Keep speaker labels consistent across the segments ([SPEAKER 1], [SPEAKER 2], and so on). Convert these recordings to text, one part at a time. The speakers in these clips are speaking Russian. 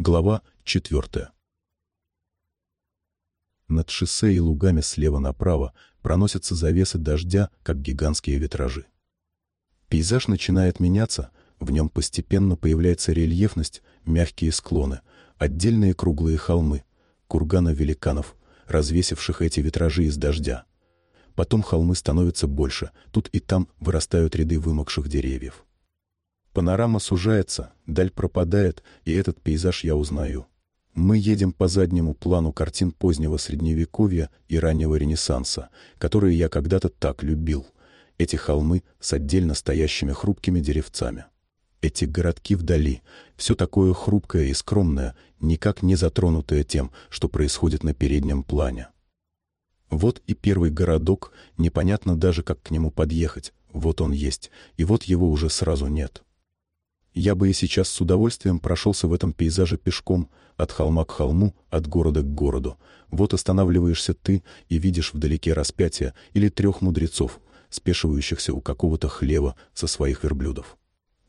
[SPEAKER 1] Глава 4. Над шоссе и лугами слева направо проносятся завесы дождя, как гигантские витражи. Пейзаж начинает меняться, в нем постепенно появляется рельефность, мягкие склоны, отдельные круглые холмы, курганы великанов, развесивших эти витражи из дождя. Потом холмы становятся больше, тут и там вырастают ряды вымокших деревьев. Панорама сужается, даль пропадает, и этот пейзаж я узнаю. Мы едем по заднему плану картин позднего Средневековья и раннего Ренессанса, которые я когда-то так любил. Эти холмы с отдельно стоящими хрупкими деревцами. Эти городки вдали, все такое хрупкое и скромное, никак не затронутое тем, что происходит на переднем плане. Вот и первый городок, непонятно даже, как к нему подъехать. Вот он есть, и вот его уже сразу нет. Я бы и сейчас с удовольствием прошелся в этом пейзаже пешком, от холма к холму, от города к городу. Вот останавливаешься ты и видишь вдалеке распятие или трех мудрецов, спешивающихся у какого-то хлева со своих верблюдов.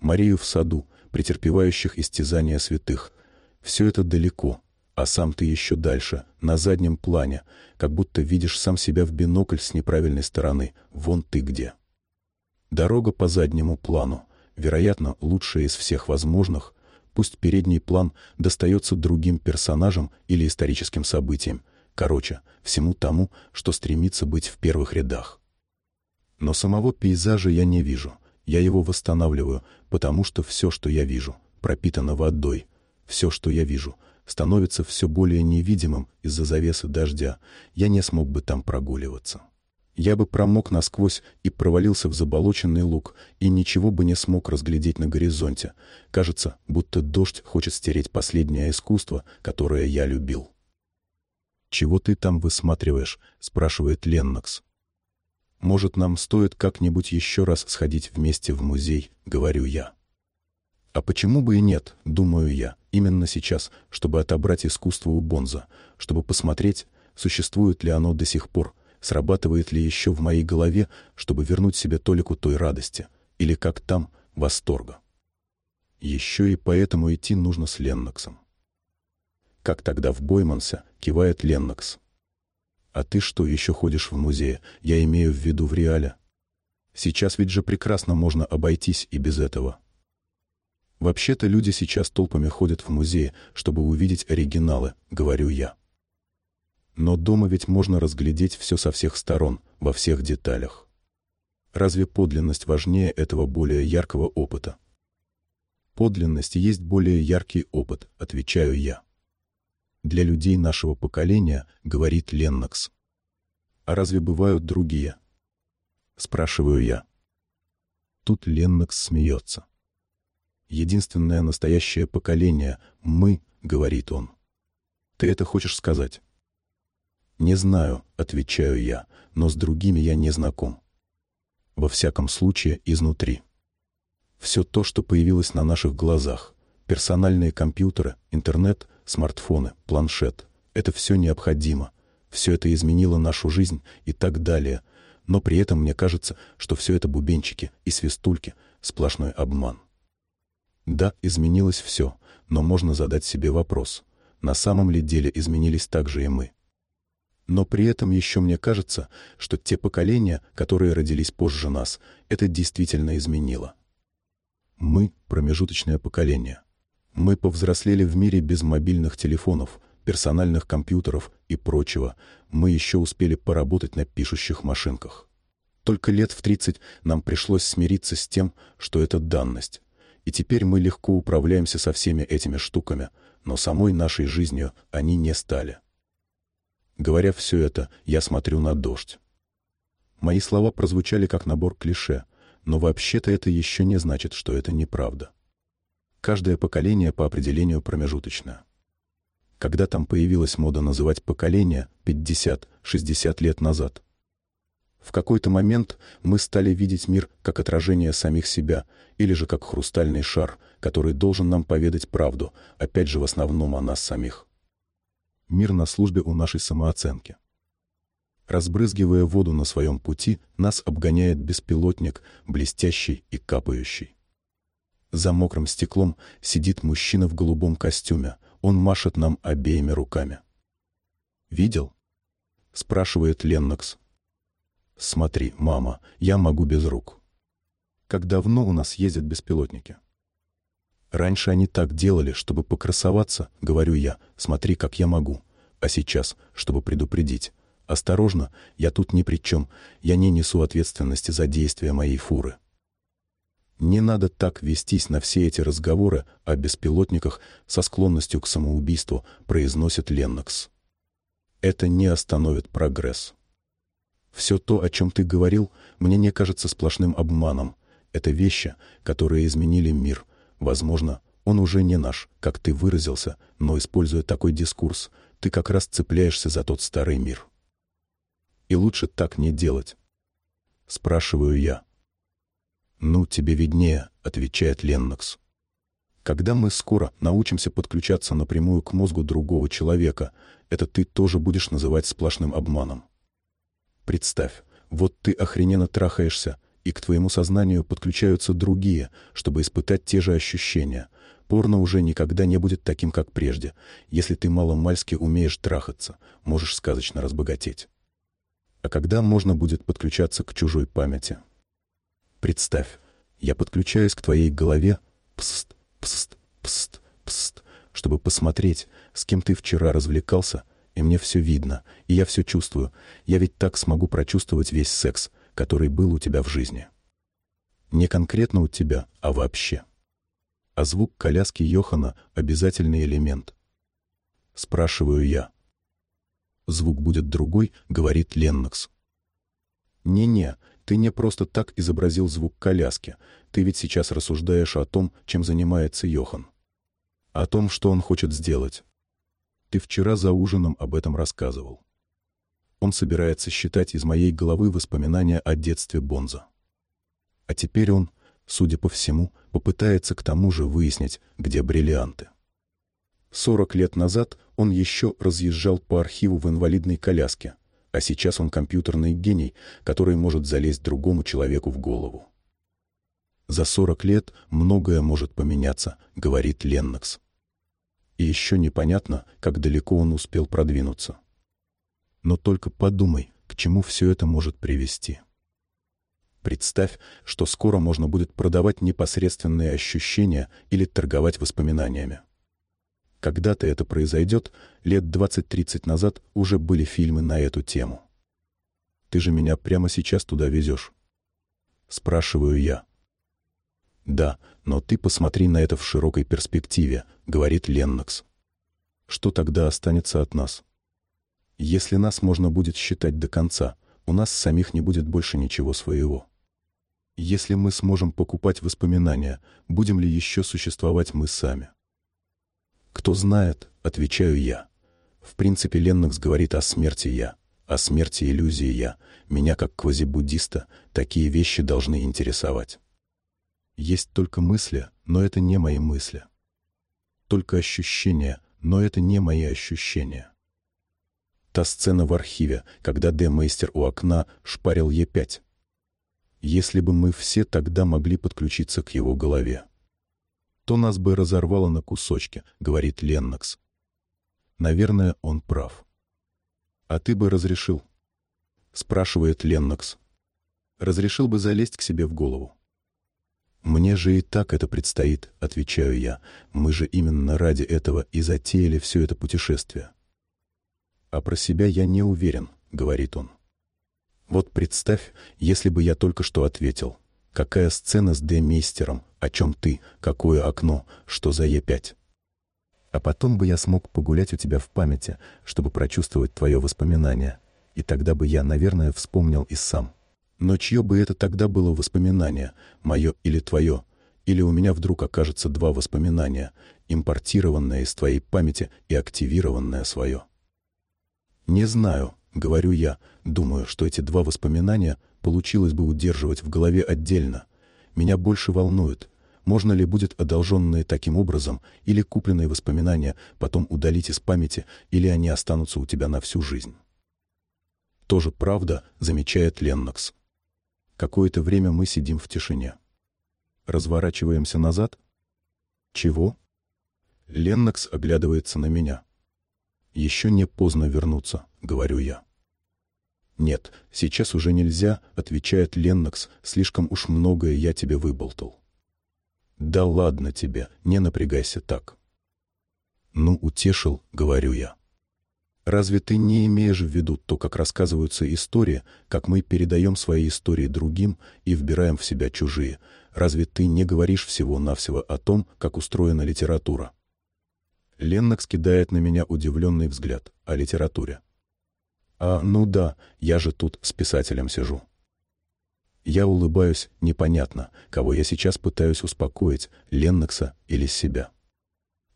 [SPEAKER 1] Марию в саду, претерпевающих истязания святых. Все это далеко, а сам ты еще дальше, на заднем плане, как будто видишь сам себя в бинокль с неправильной стороны. Вон ты где. Дорога по заднему плану вероятно, лучшее из всех возможных, пусть передний план достается другим персонажам или историческим событиям, короче, всему тому, что стремится быть в первых рядах. Но самого пейзажа я не вижу, я его восстанавливаю, потому что все, что я вижу, пропитано водой, все, что я вижу, становится все более невидимым из-за завесы дождя, я не смог бы там прогуливаться. Я бы промок насквозь и провалился в заболоченный луг, и ничего бы не смог разглядеть на горизонте. Кажется, будто дождь хочет стереть последнее искусство, которое я любил. «Чего ты там высматриваешь?» — спрашивает Леннокс. «Может, нам стоит как-нибудь еще раз сходить вместе в музей?» — говорю я. А почему бы и нет, думаю я, именно сейчас, чтобы отобрать искусство у Бонза, чтобы посмотреть, существует ли оно до сих пор, срабатывает ли еще в моей голове, чтобы вернуть себе толику той радости, или как там, восторга. Еще и поэтому идти нужно с Ленноксом. Как тогда в Боймансе кивает Леннокс. А ты что еще ходишь в музее? Я имею в виду в реале. Сейчас ведь же прекрасно можно обойтись и без этого. Вообще-то люди сейчас толпами ходят в музей, чтобы увидеть оригиналы, говорю я. Но дома ведь можно разглядеть все со всех сторон, во всех деталях. Разве подлинность важнее этого более яркого опыта? Подлинность есть более яркий опыт, отвечаю я. Для людей нашего поколения, говорит Леннокс. А разве бывают другие? Спрашиваю я. Тут Леннокс смеется. Единственное настоящее поколение — мы, говорит он. Ты это хочешь сказать? «Не знаю», — отвечаю я, — «но с другими я не знаком». Во всяком случае, изнутри. Все то, что появилось на наших глазах, персональные компьютеры, интернет, смартфоны, планшет — это все необходимо. Все это изменило нашу жизнь и так далее. Но при этом мне кажется, что все это бубенчики и свистульки, сплошной обман. Да, изменилось все, но можно задать себе вопрос. На самом ли деле изменились также и мы? Но при этом еще мне кажется, что те поколения, которые родились позже нас, это действительно изменило. Мы — промежуточное поколение. Мы повзрослели в мире без мобильных телефонов, персональных компьютеров и прочего. Мы еще успели поработать на пишущих машинках. Только лет в 30 нам пришлось смириться с тем, что это данность. И теперь мы легко управляемся со всеми этими штуками, но самой нашей жизнью они не стали. Говоря все это, я смотрю на дождь. Мои слова прозвучали как набор клише, но вообще-то это еще не значит, что это неправда. Каждое поколение по определению промежуточное. Когда там появилась мода называть поколение 50-60 лет назад? В какой-то момент мы стали видеть мир как отражение самих себя или же как хрустальный шар, который должен нам поведать правду, опять же в основном о нас самих мир на службе у нашей самооценки. Разбрызгивая воду на своем пути, нас обгоняет беспилотник, блестящий и капающий. За мокрым стеклом сидит мужчина в голубом костюме. он машет нам обеими руками. «Видел?» — спрашивает Леннокс. «Смотри, мама, я могу без рук». «Как давно у нас ездят беспилотники?» «Раньше они так делали, чтобы покрасоваться, — говорю я, — смотри, как я могу. А сейчас, чтобы предупредить. Осторожно, я тут ни при чем, я не несу ответственности за действия моей фуры». Не надо так вестись на все эти разговоры о беспилотниках со склонностью к самоубийству, произносит Леннокс. Это не остановит прогресс. Все то, о чем ты говорил, мне не кажется сплошным обманом. Это вещи, которые изменили мир. Возможно, он уже не наш, как ты выразился, но, используя такой дискурс, ты как раз цепляешься за тот старый мир. И лучше так не делать. Спрашиваю я. «Ну, тебе виднее», — отвечает Леннокс. «Когда мы скоро научимся подключаться напрямую к мозгу другого человека, это ты тоже будешь называть сплошным обманом. Представь, вот ты охрененно трахаешься, и к твоему сознанию подключаются другие, чтобы испытать те же ощущения. Порно уже никогда не будет таким, как прежде. Если ты мало-мальски умеешь трахаться, можешь сказочно разбогатеть. А когда можно будет подключаться к чужой памяти?» Представь, я подключаюсь к твоей голове, пст, пст, пст, пст, чтобы посмотреть, с кем ты вчера развлекался, и мне все видно, и я все чувствую. Я ведь так смогу прочувствовать весь секс, который был у тебя в жизни. Не конкретно у тебя, а вообще. А звук коляски Йохана — обязательный элемент. Спрашиваю я. Звук будет другой, говорит Леннокс. Не-не, ты не просто так изобразил звук коляски. Ты ведь сейчас рассуждаешь о том, чем занимается Йохан. О том, что он хочет сделать. Ты вчера за ужином об этом рассказывал. Он собирается считать из моей головы воспоминания о детстве Бонза. А теперь он, судя по всему, попытается к тому же выяснить, где бриллианты. Сорок лет назад он еще разъезжал по архиву в инвалидной коляске, а сейчас он компьютерный гений, который может залезть другому человеку в голову. «За сорок лет многое может поменяться», — говорит Леннокс. И еще непонятно, как далеко он успел продвинуться. Но только подумай, к чему все это может привести. Представь, что скоро можно будет продавать непосредственные ощущения или торговать воспоминаниями. Когда-то это произойдет, лет 20-30 назад уже были фильмы на эту тему. Ты же меня прямо сейчас туда везешь. Спрашиваю я. Да, но ты посмотри на это в широкой перспективе, говорит Леннокс. Что тогда останется от нас? Если нас можно будет считать до конца, у нас самих не будет больше ничего своего. Если мы сможем покупать воспоминания, будем ли еще существовать мы сами? «Кто знает», — отвечаю я. В принципе, Леннокс говорит о смерти я, о смерти иллюзии я. Меня, как квазибуддиста, такие вещи должны интересовать. Есть только мысли, но это не мои мысли. Только ощущения, но это не мои ощущения. Та сцена в архиве, когда Д-мейстер у окна шпарил Е5. Если бы мы все тогда могли подключиться к его голове то нас бы разорвало на кусочки, говорит Леннокс. Наверное, он прав. А ты бы разрешил? Спрашивает Леннокс. Разрешил бы залезть к себе в голову. «Мне же и так это предстоит», — отвечаю я. «Мы же именно ради этого и затеяли все это путешествие». «А про себя я не уверен», — говорит он. «Вот представь, если бы я только что ответил. Какая сцена с Д-мейстером? О чем ты? Какое окно? Что за Е5? А потом бы я смог погулять у тебя в памяти, чтобы прочувствовать твое воспоминание. И тогда бы я, наверное, вспомнил и сам. Но чье бы это тогда было воспоминание, мое или твое? Или у меня вдруг окажется два воспоминания, импортированное из твоей памяти и активированное свое? Не знаю, говорю я, думаю, что эти два воспоминания получилось бы удерживать в голове отдельно. Меня больше волнует, можно ли будет одолженные таким образом или купленные воспоминания потом удалить из памяти, или они останутся у тебя на всю жизнь. Тоже правда, замечает Леннокс. Какое-то время мы сидим в тишине. Разворачиваемся назад. Чего? Леннокс оглядывается на меня. «Еще не поздно вернуться», — говорю я. «Нет, сейчас уже нельзя», — отвечает Леннокс, «слишком уж многое я тебе выболтал». «Да ладно тебе, не напрягайся так». «Ну, утешил», — говорю я. «Разве ты не имеешь в виду то, как рассказываются истории, как мы передаем свои истории другим и вбираем в себя чужие? Разве ты не говоришь всего-навсего о том, как устроена литература?» Леннокс кидает на меня удивленный взгляд о литературе. «А, ну да, я же тут с писателем сижу». Я улыбаюсь непонятно, кого я сейчас пытаюсь успокоить, Леннокса или себя.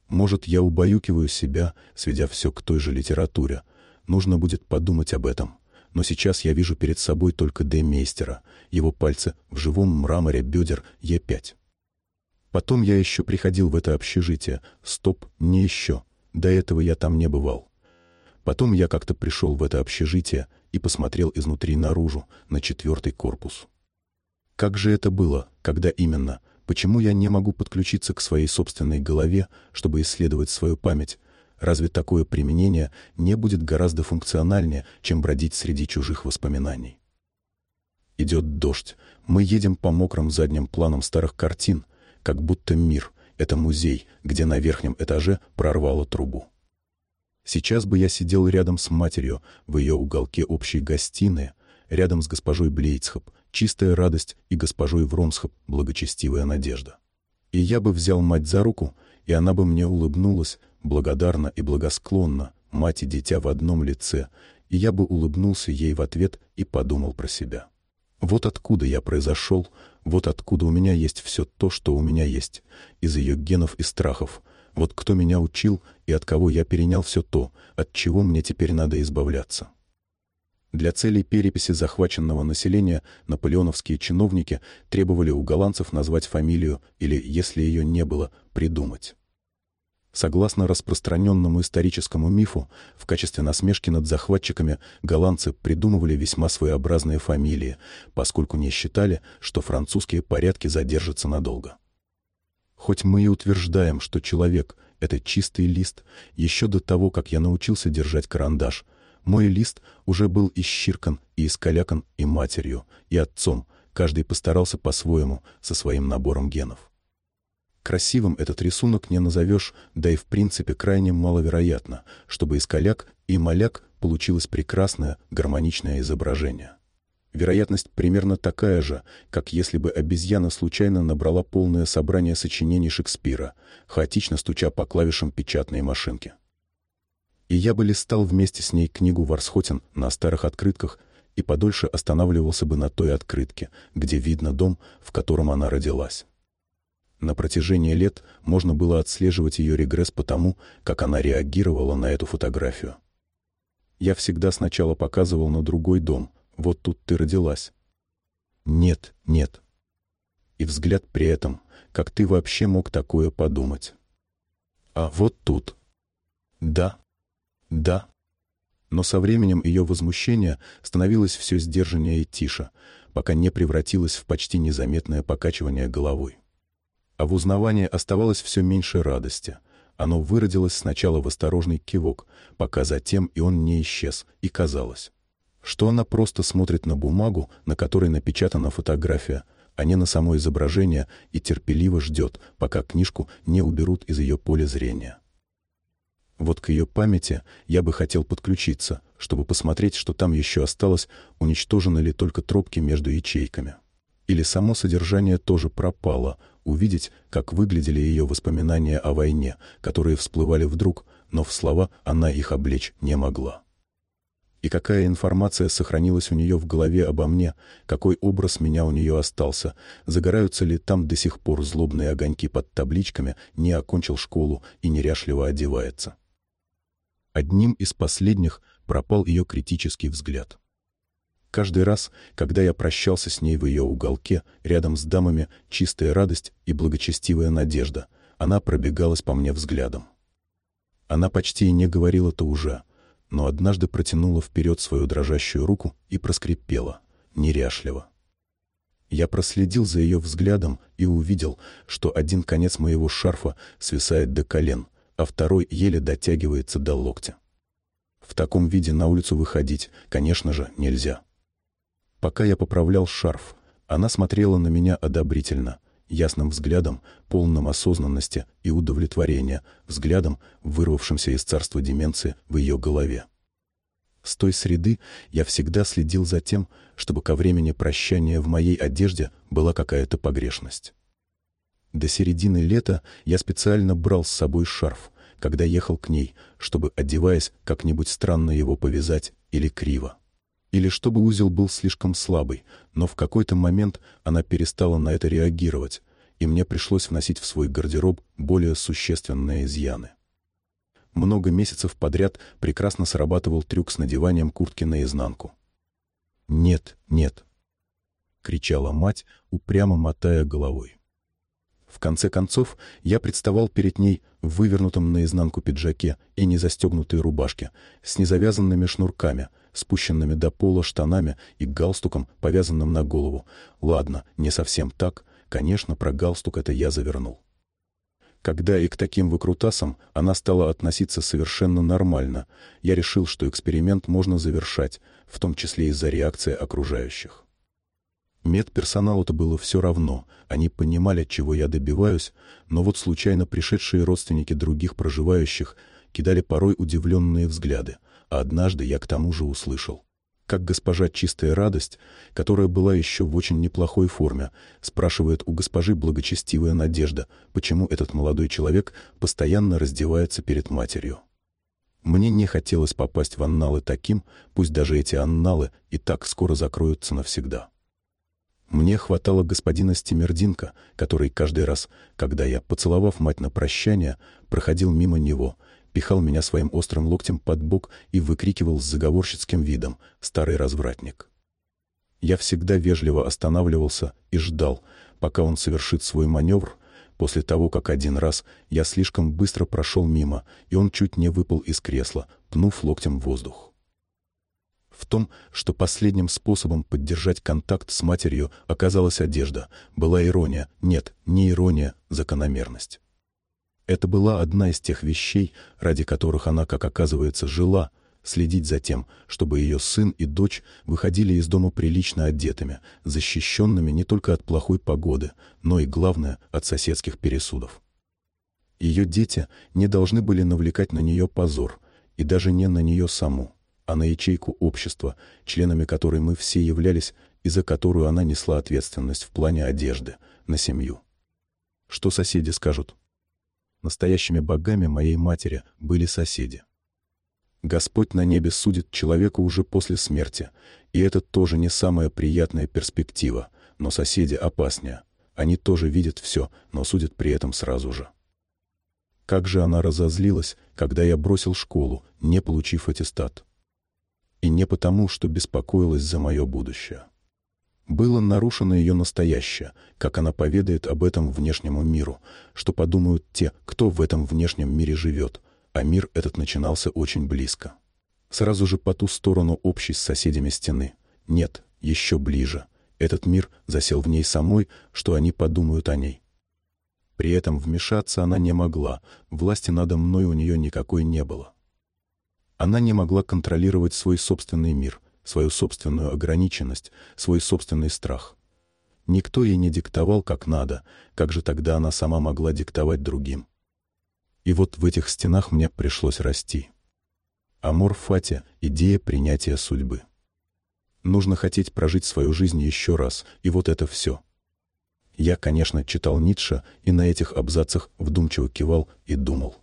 [SPEAKER 1] Может, я убаюкиваю себя, сведя все к той же литературе. Нужно будет подумать об этом. Но сейчас я вижу перед собой только Д-мейстера, его пальцы в живом мраморе бедер Е5. Потом я еще приходил в это общежитие. Стоп, не еще. До этого я там не бывал. Потом я как-то пришел в это общежитие и посмотрел изнутри наружу, на четвертый корпус. Как же это было? Когда именно? Почему я не могу подключиться к своей собственной голове, чтобы исследовать свою память? Разве такое применение не будет гораздо функциональнее, чем бродить среди чужих воспоминаний? Идет дождь. Мы едем по мокрым задним планам старых картин, как будто мир — это музей, где на верхнем этаже прорвало трубу. Сейчас бы я сидел рядом с матерью в ее уголке общей гостиной, рядом с госпожой Блейцхоп, чистая радость, и госпожой Вромсхоп, благочестивая надежда. И я бы взял мать за руку, и она бы мне улыбнулась, благодарно и благосклонно, мать и дитя в одном лице, и я бы улыбнулся ей в ответ и подумал про себя. Вот откуда я произошел, вот откуда у меня есть все то, что у меня есть, из ее генов и страхов. Вот кто меня учил и от кого я перенял все то, от чего мне теперь надо избавляться. Для целей переписи захваченного населения наполеоновские чиновники требовали у голландцев назвать фамилию или, если ее не было, придумать. Согласно распространенному историческому мифу, в качестве насмешки над захватчиками голландцы придумывали весьма своеобразные фамилии, поскольку не считали, что французские порядки задержатся надолго. Хоть мы и утверждаем, что человек — это чистый лист, еще до того, как я научился держать карандаш, мой лист уже был исчиркан и искалякан и матерью, и отцом, каждый постарался по-своему, со своим набором генов. Красивым этот рисунок не назовешь, да и в принципе крайне маловероятно, чтобы из коляк и маляк получилось прекрасное гармоничное изображение. Вероятность примерно такая же, как если бы обезьяна случайно набрала полное собрание сочинений Шекспира, хаотично стуча по клавишам печатной машинки. И я бы листал вместе с ней книгу Варсхотен на старых открытках и подольше останавливался бы на той открытке, где видно дом, в котором она родилась. На протяжении лет можно было отслеживать ее регресс по тому, как она реагировала на эту фотографию. Я всегда сначала показывал на другой дом. Вот тут ты родилась. Нет, нет. И взгляд при этом, как ты вообще мог такое подумать? А вот тут. Да, да. Но со временем ее возмущение становилось все сдержаннее и тише, пока не превратилось в почти незаметное покачивание головой а в узнавании оставалось все меньше радости. Оно выродилось сначала в осторожный кивок, пока затем и он не исчез, и казалось, что она просто смотрит на бумагу, на которой напечатана фотография, а не на само изображение, и терпеливо ждет, пока книжку не уберут из ее поля зрения. Вот к ее памяти я бы хотел подключиться, чтобы посмотреть, что там еще осталось, уничтожены ли только тропки между ячейками. Или само содержание тоже пропало, увидеть, как выглядели ее воспоминания о войне, которые всплывали вдруг, но в слова она их облечь не могла. И какая информация сохранилась у нее в голове обо мне, какой образ меня у нее остался, загораются ли там до сих пор злобные огоньки под табличками «не окончил школу» и неряшливо одевается. Одним из последних пропал ее критический взгляд. Каждый раз, когда я прощался с ней в ее уголке, рядом с дамами, чистая радость и благочестивая надежда, она пробегалась по мне взглядом. Она почти и не говорила-то уже, но однажды протянула вперед свою дрожащую руку и проскрипела, неряшливо. Я проследил за ее взглядом и увидел, что один конец моего шарфа свисает до колен, а второй еле дотягивается до локтя. В таком виде на улицу выходить, конечно же, нельзя. Пока я поправлял шарф, она смотрела на меня одобрительно, ясным взглядом, полным осознанности и удовлетворения, взглядом, вырвавшимся из царства деменции в ее голове. С той среды я всегда следил за тем, чтобы ко времени прощания в моей одежде была какая-то погрешность. До середины лета я специально брал с собой шарф, когда ехал к ней, чтобы, одеваясь, как-нибудь странно его повязать или криво. Или чтобы узел был слишком слабый, но в какой-то момент она перестала на это реагировать, и мне пришлось вносить в свой гардероб более существенные изъяны. Много месяцев подряд прекрасно срабатывал трюк с надеванием куртки наизнанку. «Нет, нет!» — кричала мать, упрямо мотая головой. В конце концов, я представал перед ней в вывернутом наизнанку пиджаке и незастегнутой рубашке, с незавязанными шнурками, спущенными до пола штанами и галстуком, повязанным на голову. Ладно, не совсем так. Конечно, про галстук это я завернул. Когда и к таким выкрутасам она стала относиться совершенно нормально, я решил, что эксперимент можно завершать, в том числе из-за реакции окружающих. Медперсоналу-то было все равно, они понимали, чего я добиваюсь, но вот случайно пришедшие родственники других проживающих кидали порой удивленные взгляды, однажды я к тому же услышал. Как госпожа Чистая Радость, которая была еще в очень неплохой форме, спрашивает у госпожи Благочестивая Надежда, почему этот молодой человек постоянно раздевается перед матерью. Мне не хотелось попасть в анналы таким, пусть даже эти анналы и так скоро закроются навсегда. Мне хватало господина Стимердинка, который каждый раз, когда я, поцеловав мать на прощание, проходил мимо него, пихал меня своим острым локтем под бок и выкрикивал с заговорщицким видом «старый развратник». Я всегда вежливо останавливался и ждал, пока он совершит свой маневр, после того, как один раз я слишком быстро прошел мимо, и он чуть не выпал из кресла, пнув локтем воздух. В том, что последним способом поддержать контакт с матерью оказалась одежда, была ирония, нет, не ирония, закономерность. Это была одна из тех вещей, ради которых она, как оказывается, жила, следить за тем, чтобы ее сын и дочь выходили из дома прилично одетыми, защищенными не только от плохой погоды, но и, главное, от соседских пересудов. Ее дети не должны были навлекать на нее позор, и даже не на нее саму а на ячейку общества, членами которой мы все являлись и за которую она несла ответственность в плане одежды, на семью. Что соседи скажут? Настоящими богами моей матери были соседи. Господь на небе судит человека уже после смерти, и это тоже не самая приятная перспектива, но соседи опаснее. Они тоже видят все, но судят при этом сразу же. Как же она разозлилась, когда я бросил школу, не получив аттестат и не потому, что беспокоилась за мое будущее. Было нарушено ее настоящее, как она поведает об этом внешнему миру, что подумают те, кто в этом внешнем мире живет, а мир этот начинался очень близко. Сразу же по ту сторону общей с соседями стены. Нет, еще ближе. Этот мир засел в ней самой, что они подумают о ней. При этом вмешаться она не могла, власти надо мной у нее никакой не было. Она не могла контролировать свой собственный мир, свою собственную ограниченность, свой собственный страх. Никто ей не диктовал как надо, как же тогда она сама могла диктовать другим. И вот в этих стенах мне пришлось расти. Амор фати — идея принятия судьбы. Нужно хотеть прожить свою жизнь еще раз, и вот это все. Я, конечно, читал Ницше и на этих абзацах вдумчиво кивал и думал.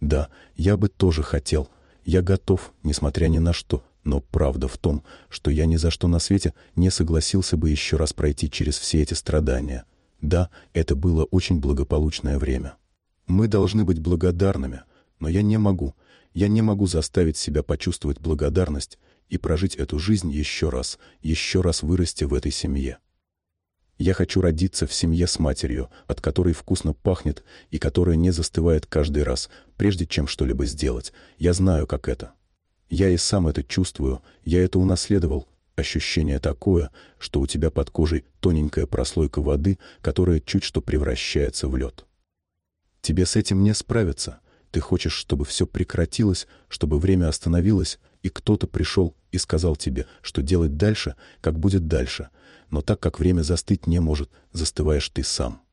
[SPEAKER 1] Да, я бы тоже хотел, я готов, несмотря ни на что, но правда в том, что я ни за что на свете не согласился бы еще раз пройти через все эти страдания. Да, это было очень благополучное время. Мы должны быть благодарными, но я не могу, я не могу заставить себя почувствовать благодарность и прожить эту жизнь еще раз, еще раз вырасти в этой семье. Я хочу родиться в семье с матерью, от которой вкусно пахнет и которая не застывает каждый раз, прежде чем что-либо сделать. Я знаю, как это. Я и сам это чувствую, я это унаследовал. Ощущение такое, что у тебя под кожей тоненькая прослойка воды, которая чуть что превращается в лед. Тебе с этим не справиться. Ты хочешь, чтобы все прекратилось, чтобы время остановилось, и кто-то пришел и сказал тебе, что делать дальше, как будет дальше. Но так как время застыть не может, застываешь ты сам.